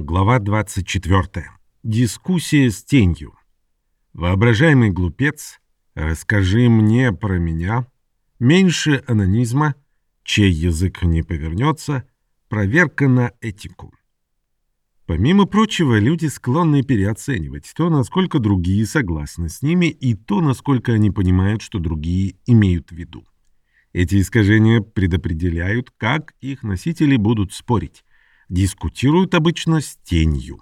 Глава 24. Дискуссия с тенью. Воображаемый глупец, расскажи мне про меня. Меньше анонизма, чей язык не повернется, проверка на этику. Помимо прочего, люди склонны переоценивать то, насколько другие согласны с ними, и то, насколько они понимают, что другие имеют в виду. Эти искажения предопределяют, как их носители будут спорить дискутируют обычно с тенью.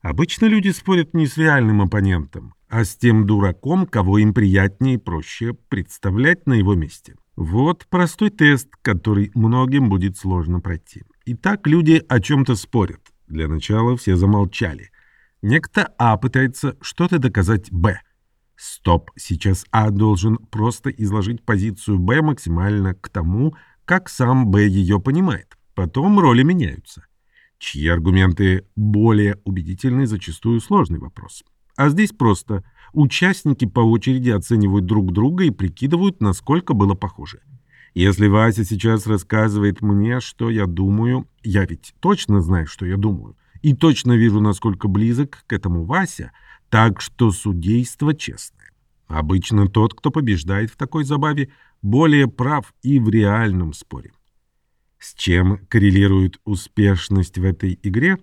Обычно люди спорят не с реальным оппонентом, а с тем дураком, кого им приятнее и проще представлять на его месте. Вот простой тест, который многим будет сложно пройти. Итак, люди о чем-то спорят. Для начала все замолчали. Некто А пытается что-то доказать Б. Стоп, сейчас А должен просто изложить позицию Б максимально к тому, как сам Б ее понимает. Потом роли меняются. Чьи аргументы более убедительны, зачастую сложный вопрос. А здесь просто участники по очереди оценивают друг друга и прикидывают, насколько было похоже. Если Вася сейчас рассказывает мне, что я думаю, я ведь точно знаю, что я думаю, и точно вижу, насколько близок к этому Вася, так что судейство честное. Обычно тот, кто побеждает в такой забаве, более прав и в реальном споре. С чем коррелирует успешность в этой игре?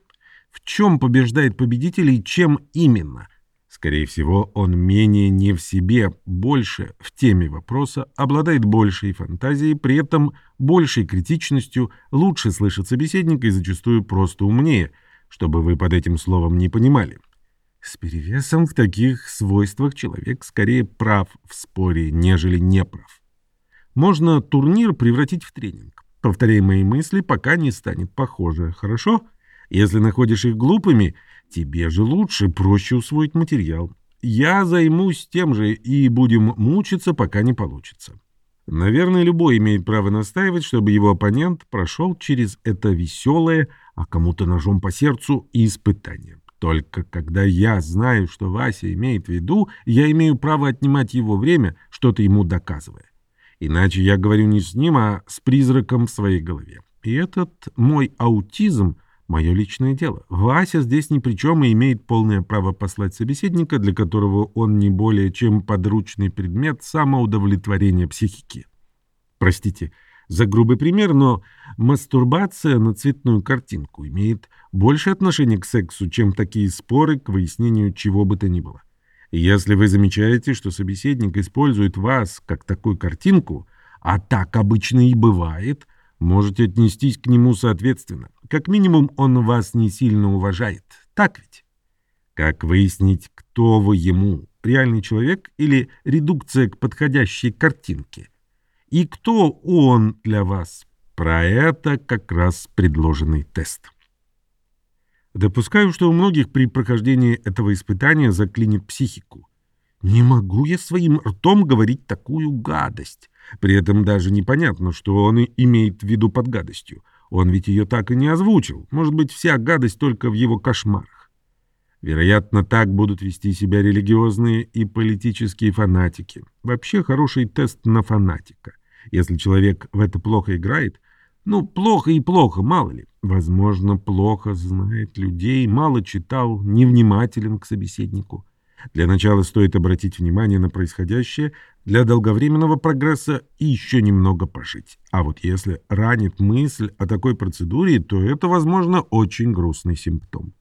В чем побеждает победитель и чем именно? Скорее всего, он менее не в себе, больше в теме вопроса, обладает большей фантазией, при этом большей критичностью, лучше слышит собеседника и зачастую просто умнее, чтобы вы под этим словом не понимали. С перевесом в таких свойствах человек скорее прав в споре, нежели не прав. Можно турнир превратить в тренинг. Повторяй мои мысли, пока не станет похоже. Хорошо? Если находишь их глупыми, тебе же лучше, проще усвоить материал. Я займусь тем же и будем мучиться, пока не получится. Наверное, любой имеет право настаивать, чтобы его оппонент прошел через это веселое, а кому-то ножом по сердцу, испытание. Только когда я знаю, что Вася имеет в виду, я имею право отнимать его время, что-то ему доказывая. Иначе я говорю не с ним, а с призраком в своей голове. И этот мой аутизм — мое личное дело. Вася здесь ни при чем и имеет полное право послать собеседника, для которого он не более чем подручный предмет самоудовлетворения психики. Простите за грубый пример, но мастурбация на цветную картинку имеет больше отношения к сексу, чем такие споры к выяснению чего бы то ни было. Если вы замечаете, что собеседник использует вас как такую картинку, а так обычно и бывает, можете отнестись к нему соответственно. Как минимум, он вас не сильно уважает. Так ведь? Как выяснить, кто вы ему, реальный человек или редукция к подходящей картинке? И кто он для вас? Про это как раз предложенный тест. Допускаю, что у многих при прохождении этого испытания заклинит психику. Не могу я своим ртом говорить такую гадость. При этом даже непонятно, что он имеет в виду под гадостью. Он ведь ее так и не озвучил. Может быть, вся гадость только в его кошмарах. Вероятно, так будут вести себя религиозные и политические фанатики. Вообще хороший тест на фанатика. Если человек в это плохо играет, ну, плохо и плохо, мало ли. Возможно, плохо знает людей, мало читал, невнимателен к собеседнику. Для начала стоит обратить внимание на происходящее, для долговременного прогресса и еще немного пожить. А вот если ранит мысль о такой процедуре, то это, возможно, очень грустный симптом.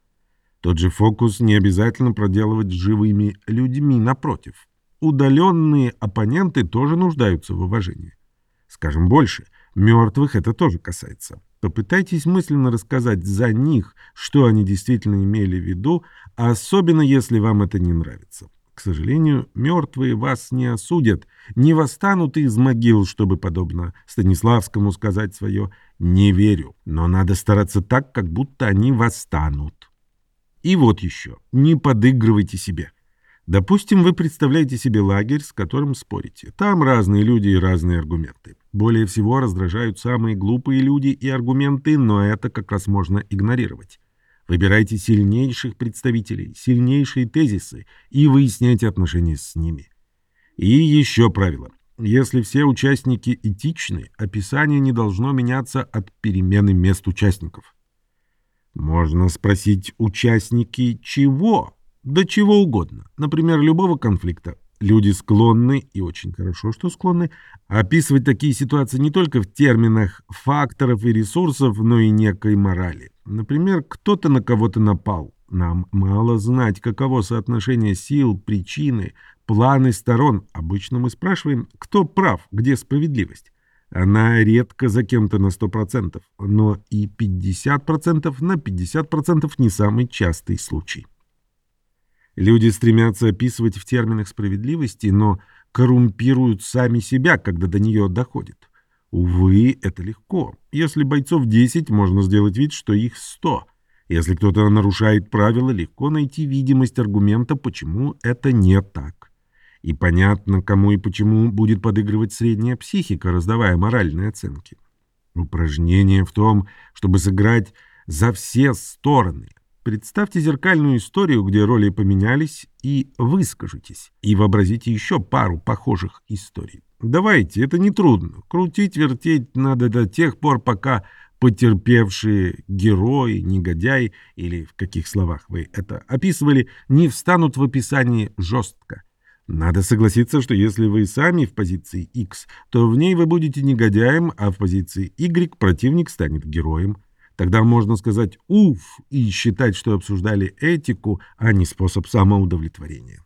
Тот же фокус не обязательно проделывать с живыми людьми, напротив. Удаленные оппоненты тоже нуждаются в уважении. Скажем больше, мертвых это тоже касается. Попытайтесь мысленно рассказать за них, что они действительно имели в виду, особенно если вам это не нравится. К сожалению, мертвые вас не осудят, не восстанут из могил, чтобы, подобно Станиславскому, сказать свое «не верю», но надо стараться так, как будто они восстанут. И вот еще, не подыгрывайте себе. Допустим, вы представляете себе лагерь, с которым спорите. Там разные люди и разные аргументы. Более всего раздражают самые глупые люди и аргументы, но это как раз можно игнорировать. Выбирайте сильнейших представителей, сильнейшие тезисы и выясняйте отношения с ними. И еще правило. Если все участники этичны, описание не должно меняться от перемены мест участников. Можно спросить участники чего? Да чего угодно. Например, любого конфликта. Люди склонны, и очень хорошо, что склонны, описывать такие ситуации не только в терминах факторов и ресурсов, но и некой морали. Например, кто-то на кого-то напал. Нам мало знать, каково соотношение сил, причины, планы сторон. Обычно мы спрашиваем, кто прав, где справедливость. Она редко за кем-то на 100%, но и 50% на 50% не самый частый случай. Люди стремятся описывать в терминах справедливости, но коррумпируют сами себя, когда до нее доходит. Увы, это легко. Если бойцов 10, можно сделать вид, что их 100. Если кто-то нарушает правила, легко найти видимость аргумента, почему это не так. И понятно, кому и почему будет подыгрывать средняя психика, раздавая моральные оценки. Упражнение в том, чтобы сыграть за все стороны. Представьте зеркальную историю, где роли поменялись, и выскажитесь. И вообразите еще пару похожих историй. Давайте, это не трудно. Крутить, вертеть надо до тех пор, пока потерпевшие герои, негодяи, или в каких словах вы это описывали, не встанут в описании жестко. Надо согласиться, что если вы сами в позиции X, то в ней вы будете негодяем, а в позиции Y противник станет героем. Тогда можно сказать «уф» и считать, что обсуждали этику, а не способ самоудовлетворения.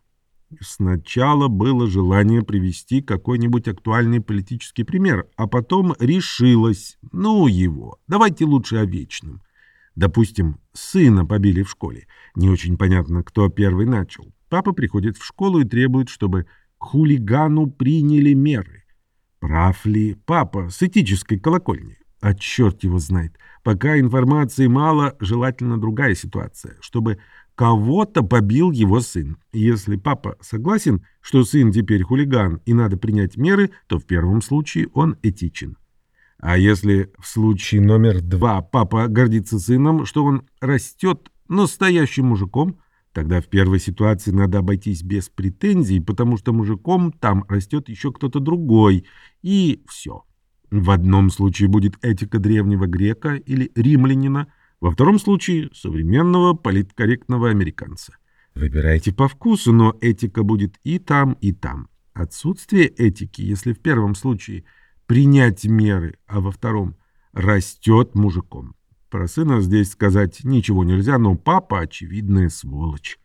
Сначала было желание привести какой-нибудь актуальный политический пример, а потом решилось, ну его, давайте лучше о вечном. Допустим, сына побили в школе. Не очень понятно, кто первый начал. Папа приходит в школу и требует, чтобы к хулигану приняли меры. Прав ли папа с этической колокольни? А черт его знает. Пока информации мало, желательно другая ситуация, чтобы кого-то побил его сын. Если папа согласен, что сын теперь хулиган и надо принять меры, то в первом случае он этичен. А если в случае номер два папа гордится сыном, что он растет настоящим мужиком, Тогда в первой ситуации надо обойтись без претензий, потому что мужиком там растет еще кто-то другой, и все. В одном случае будет этика древнего грека или римлянина, во втором случае — современного политкорректного американца. Выбирайте по вкусу, но этика будет и там, и там. Отсутствие этики, если в первом случае принять меры, а во втором растет мужиком. Про сына здесь сказать ничего нельзя, но папа — очевидная сволочь.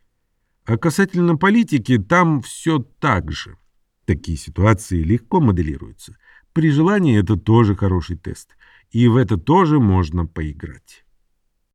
А касательно политики, там все так же. Такие ситуации легко моделируются. При желании это тоже хороший тест. И в это тоже можно поиграть.